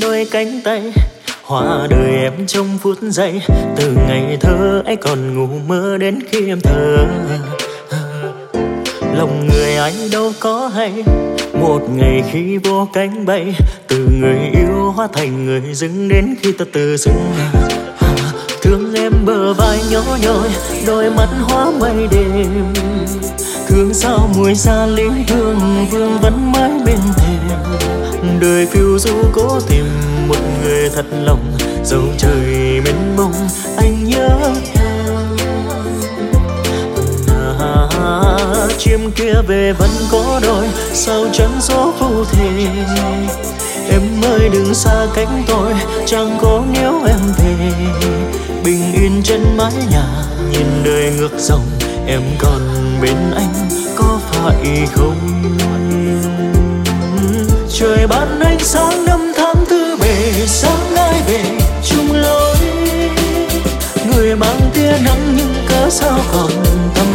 đôi cánh tay Hoa đời em trong phút giây. Từ ngày thơ ấy còn ngủ mơ đến khi em thở Lòng người anh đâu có hay, Một ngày khi vô cánh bay, Từ người yêu hóa thành người dưng Đến khi ta từ dưng. Thương em bờ vai nhỏ nhoi, Đôi mắt hóa mây đêm. Thương sao mùi xa lý hương Vương vẫn mãi bên Đời phiêu du cố tìm một người thật lòng dẫu trời mênh mông anh nhớ à, chim kia về vẫn có đôi sao chẳng gió phù thề em ơi đừng xa cánh tôi chẳng có nếu em về. Bình yên trên mái nhà nhìn đời ngược dòng em còn bên anh có phải không? Trời ban ánh sáng năm tháng tư bề, sáng ai về chung lối. Người mang tia nắng nhưng cớ sao còn tâm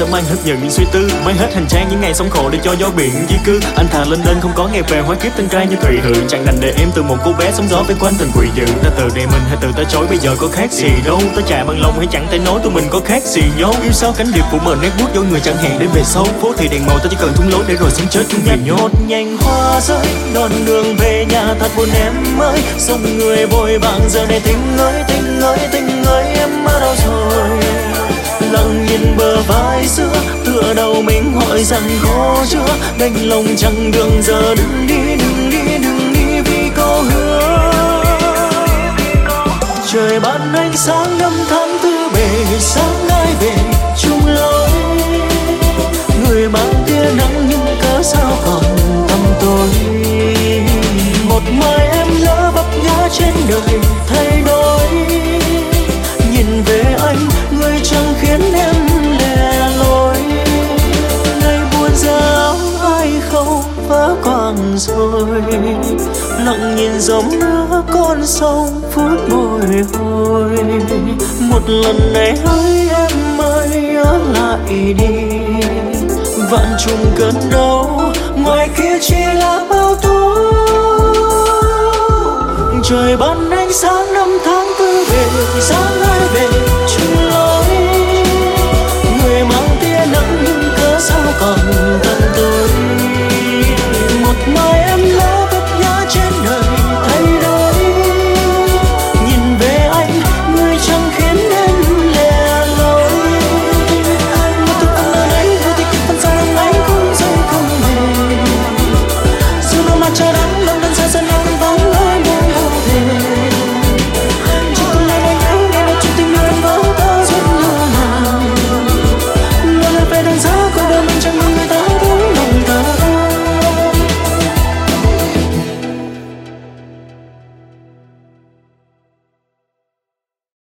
sẽ mang hết những suy tư? Mang hết hành trang những ngày sống khổ để cho gió biển di cư. Anh thà lên lên không có ngày về, hóa kiếp tên trai như thủy hự chẳng đành để em từ một cô bé sống gió với quanh tình quỷ dự. ta từ đây mình hay từ ta chối, bây giờ có khác gì đâu. Ta chạy bằng lòng hay chẳng thể nói tụi mình có khác gì nhau. Yêu sao cánh điệp của mờ nét bút dối người chẳng hẹn đến về sau. Phố thì đèn màu ta chỉ cần thung lối để rồi sống chết chung vì nhốt nhanh hoa rơi đòn đường về nhà thật buồn em ơi. Sông người vội vàng giờ này tình ơi tình ơi tình ơi, em ở đâu rồi bờ xưa tựa đầu mình hỏi rằng khó chưa? Đành lòng chẳng đường giờ đừng đi đừng đi đừng đi vì có hứa. Trời ban ánh sáng năm tháng tư bề, sáng ai về chung lối? Người mang tia nắng nhưng cớ sao còn tâm tôi? Một mai em lỡ vấp ngã trên đời, thấy quang lặng nhìn dòng nước con sông phút bồi hồi. Một lần này hỡi em ơi, nhớ lại đi. Vạn trùng cơn đau, ngoài kia chỉ là bao tố trời ban ánh sáng năm tháng tư về, sáng ai về.